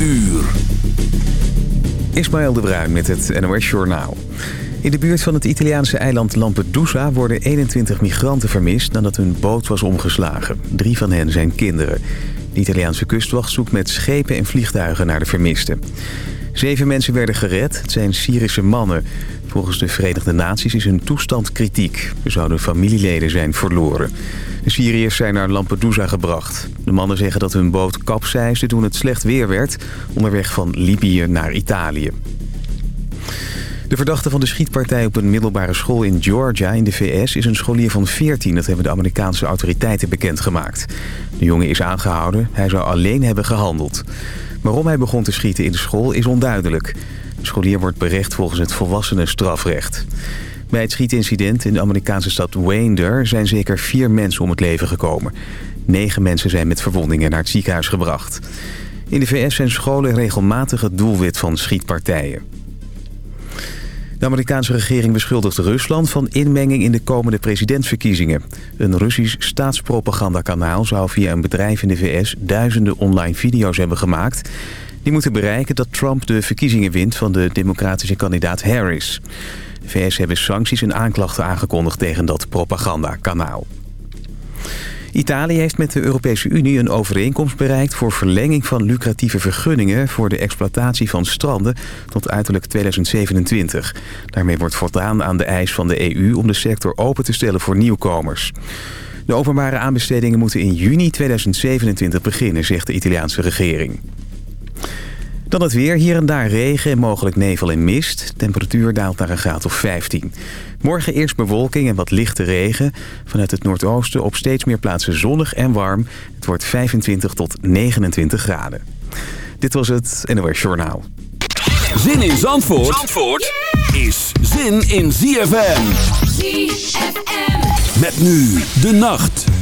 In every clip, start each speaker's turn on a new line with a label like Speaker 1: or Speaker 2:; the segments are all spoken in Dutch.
Speaker 1: uur.
Speaker 2: Ismaël de Bruin met het NOS Journaal. In de buurt van het Italiaanse eiland Lampedusa worden 21 migranten vermist nadat hun boot was omgeslagen. Drie van hen zijn kinderen. De Italiaanse kustwacht zoekt met schepen en vliegtuigen naar de vermisten. Zeven mensen werden gered. Het zijn Syrische mannen. Volgens de Verenigde Naties is hun toestand kritiek. Er zouden familieleden zijn verloren. De Syriërs zijn naar Lampedusa gebracht. De mannen zeggen dat hun boot kapseisde toen het slecht weer werd... onderweg van Libië naar Italië. De verdachte van de schietpartij op een middelbare school in Georgia in de VS... is een scholier van 14, dat hebben de Amerikaanse autoriteiten bekendgemaakt. De jongen is aangehouden, hij zou alleen hebben gehandeld. Waarom hij begon te schieten in de school is onduidelijk. De scholier wordt berecht volgens het volwassenenstrafrecht. Bij het schietincident in de Amerikaanse stad Wayne zijn zeker vier mensen om het leven gekomen. Negen mensen zijn met verwondingen naar het ziekenhuis gebracht. In de VS zijn scholen regelmatig het doelwit van schietpartijen. De Amerikaanse regering beschuldigt Rusland van inmenging in de komende presidentsverkiezingen. Een Russisch staatspropagandakanaal zou via een bedrijf in de VS duizenden online video's hebben gemaakt. Die moeten bereiken dat Trump de verkiezingen wint van de democratische kandidaat Harris. De VS hebben sancties en aanklachten aangekondigd tegen dat propagandakanaal. Italië heeft met de Europese Unie een overeenkomst bereikt... voor verlenging van lucratieve vergunningen... voor de exploitatie van stranden tot uiterlijk 2027. Daarmee wordt voldaan aan de eis van de EU... om de sector open te stellen voor nieuwkomers. De openbare aanbestedingen moeten in juni 2027 beginnen, zegt de Italiaanse regering. Dan het weer. Hier en daar regen en mogelijk nevel en mist. Temperatuur daalt naar een graad of 15. Morgen eerst bewolking en wat lichte regen. Vanuit het noordoosten op steeds meer plaatsen zonnig en warm. Het wordt 25 tot 29 graden. Dit was het NOS Journaal.
Speaker 1: Zin in Zandvoort, Zandvoort is zin in ZFM.
Speaker 3: ZFM.
Speaker 1: Met nu de nacht.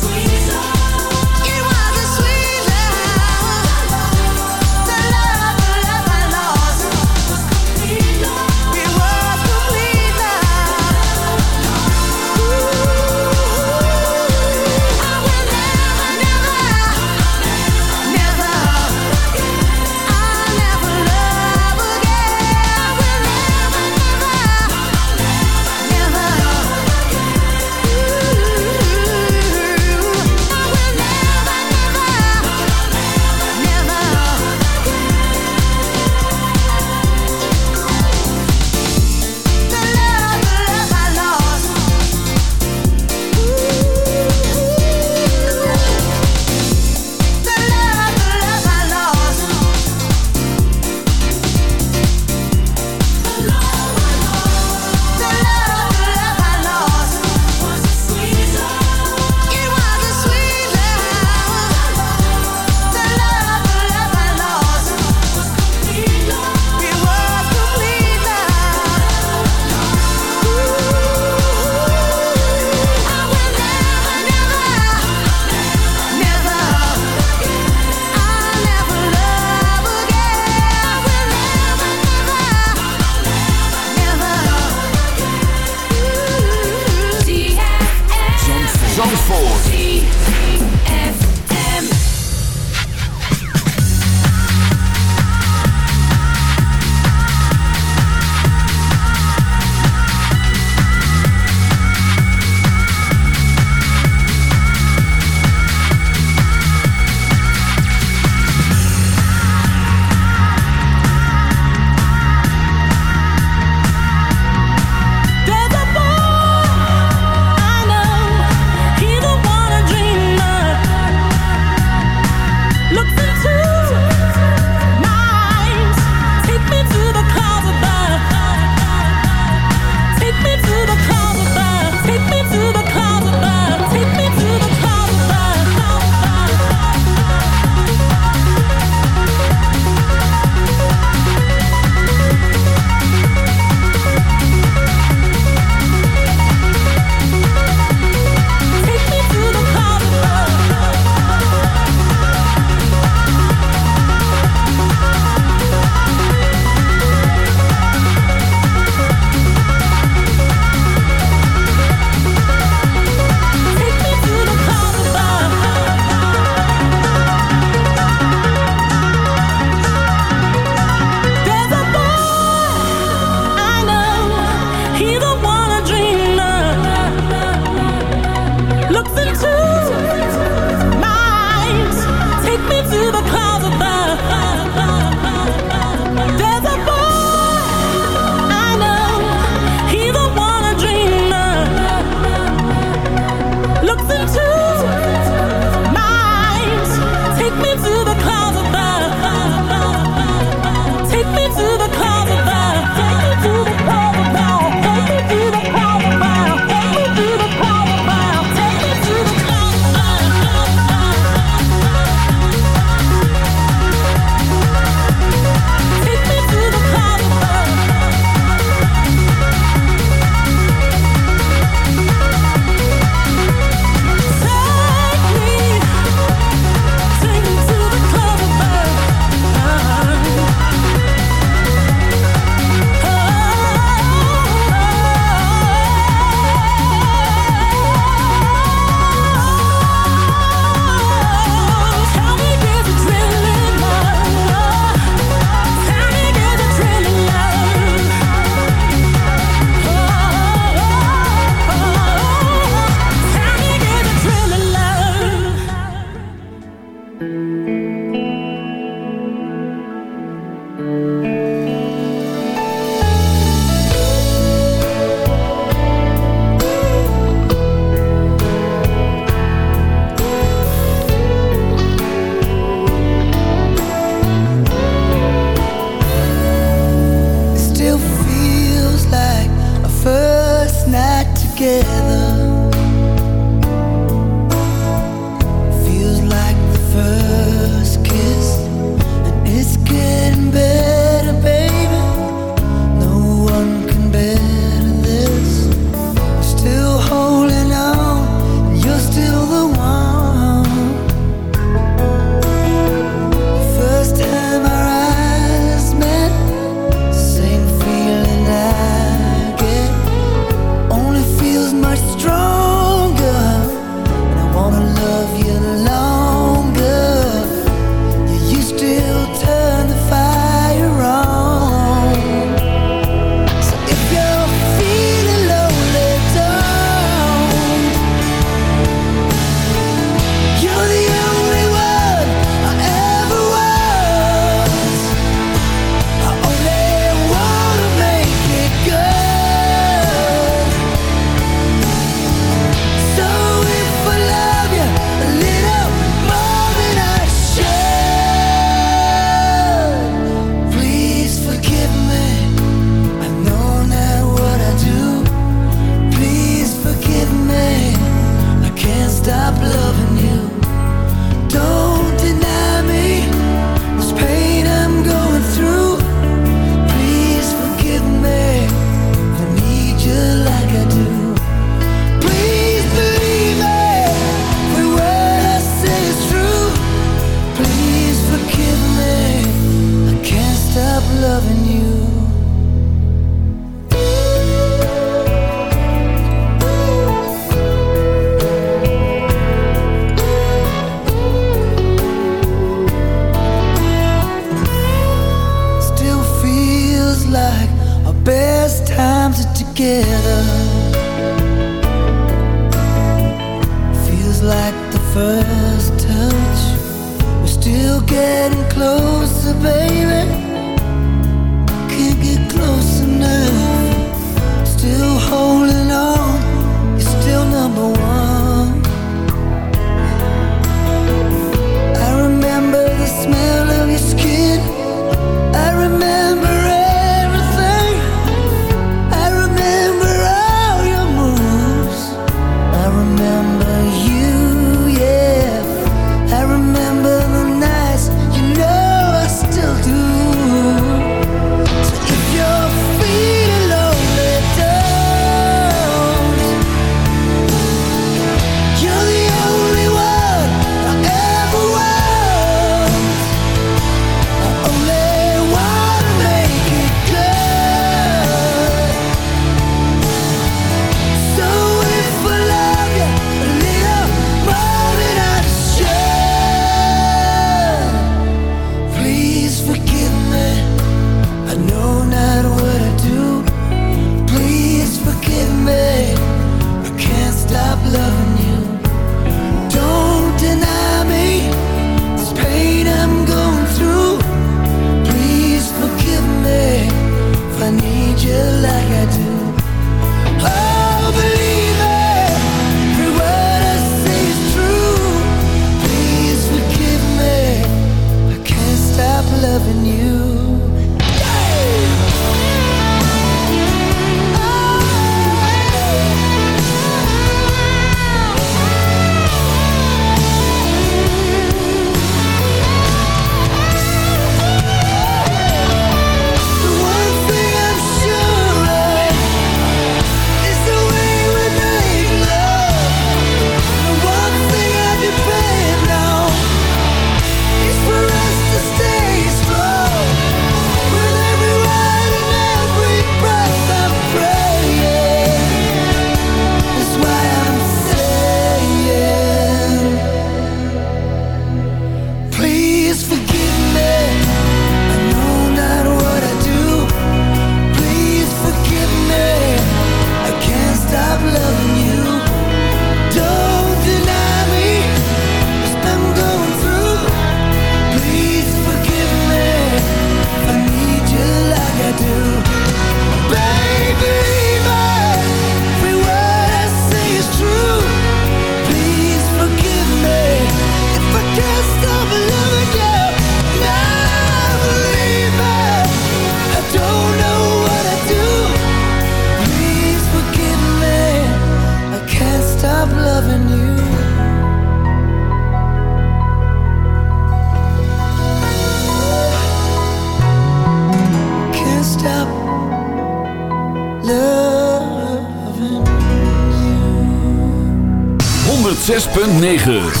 Speaker 1: 106.9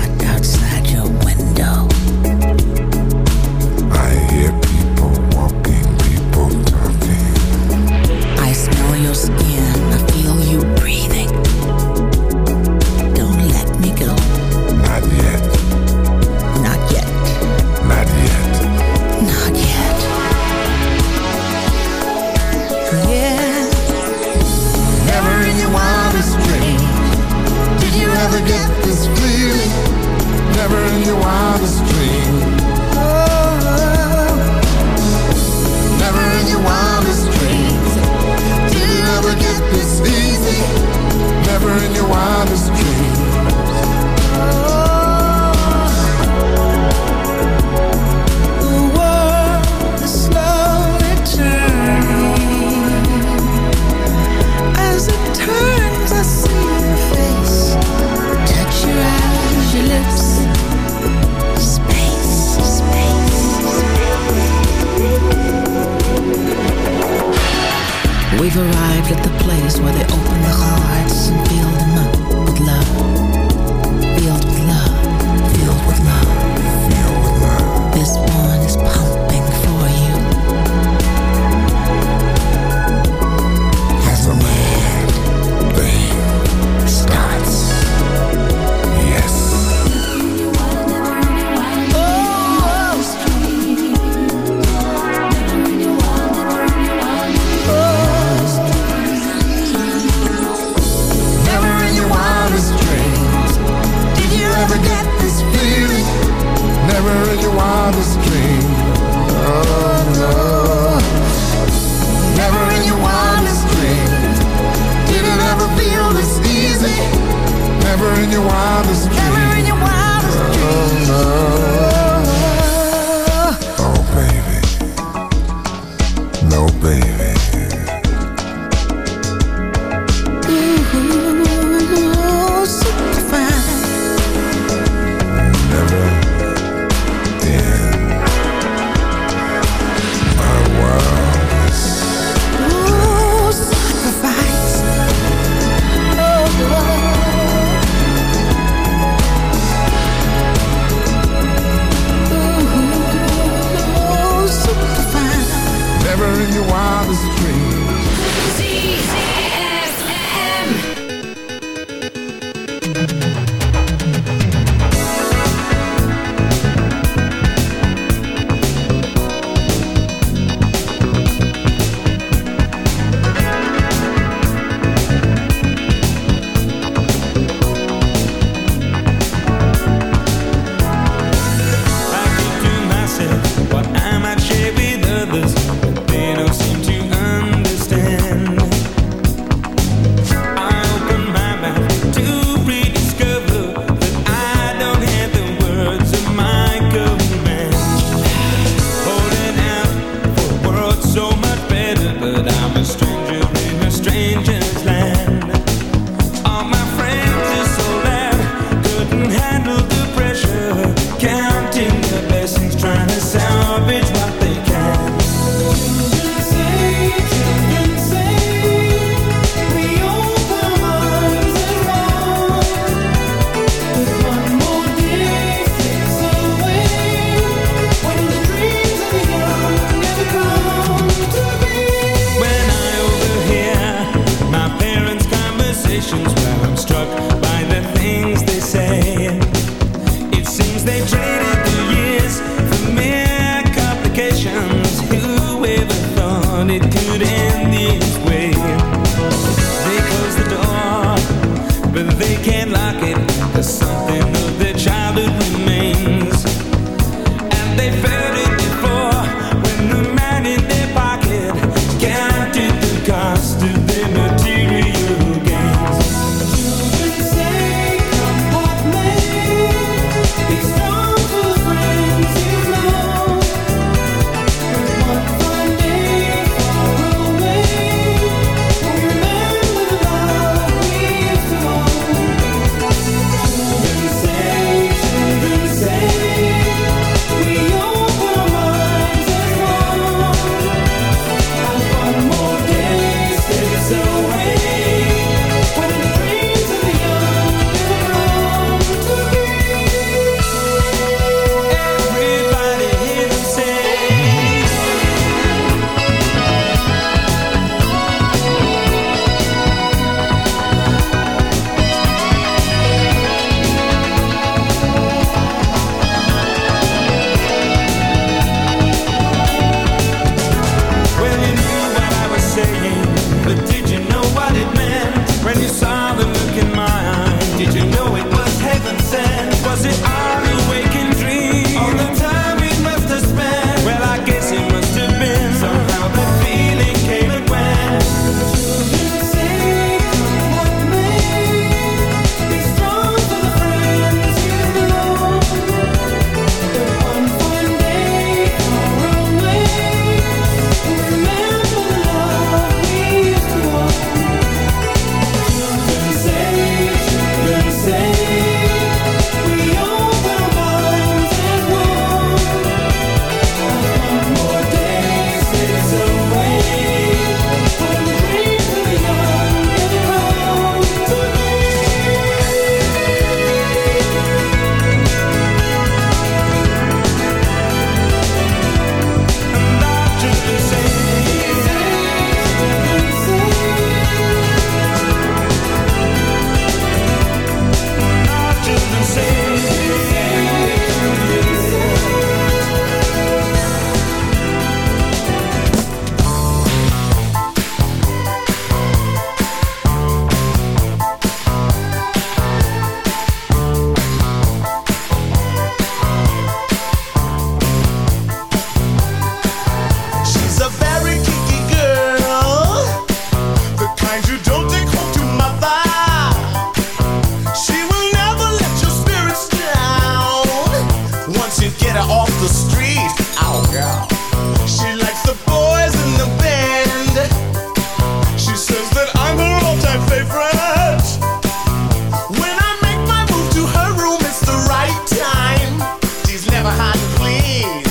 Speaker 4: please.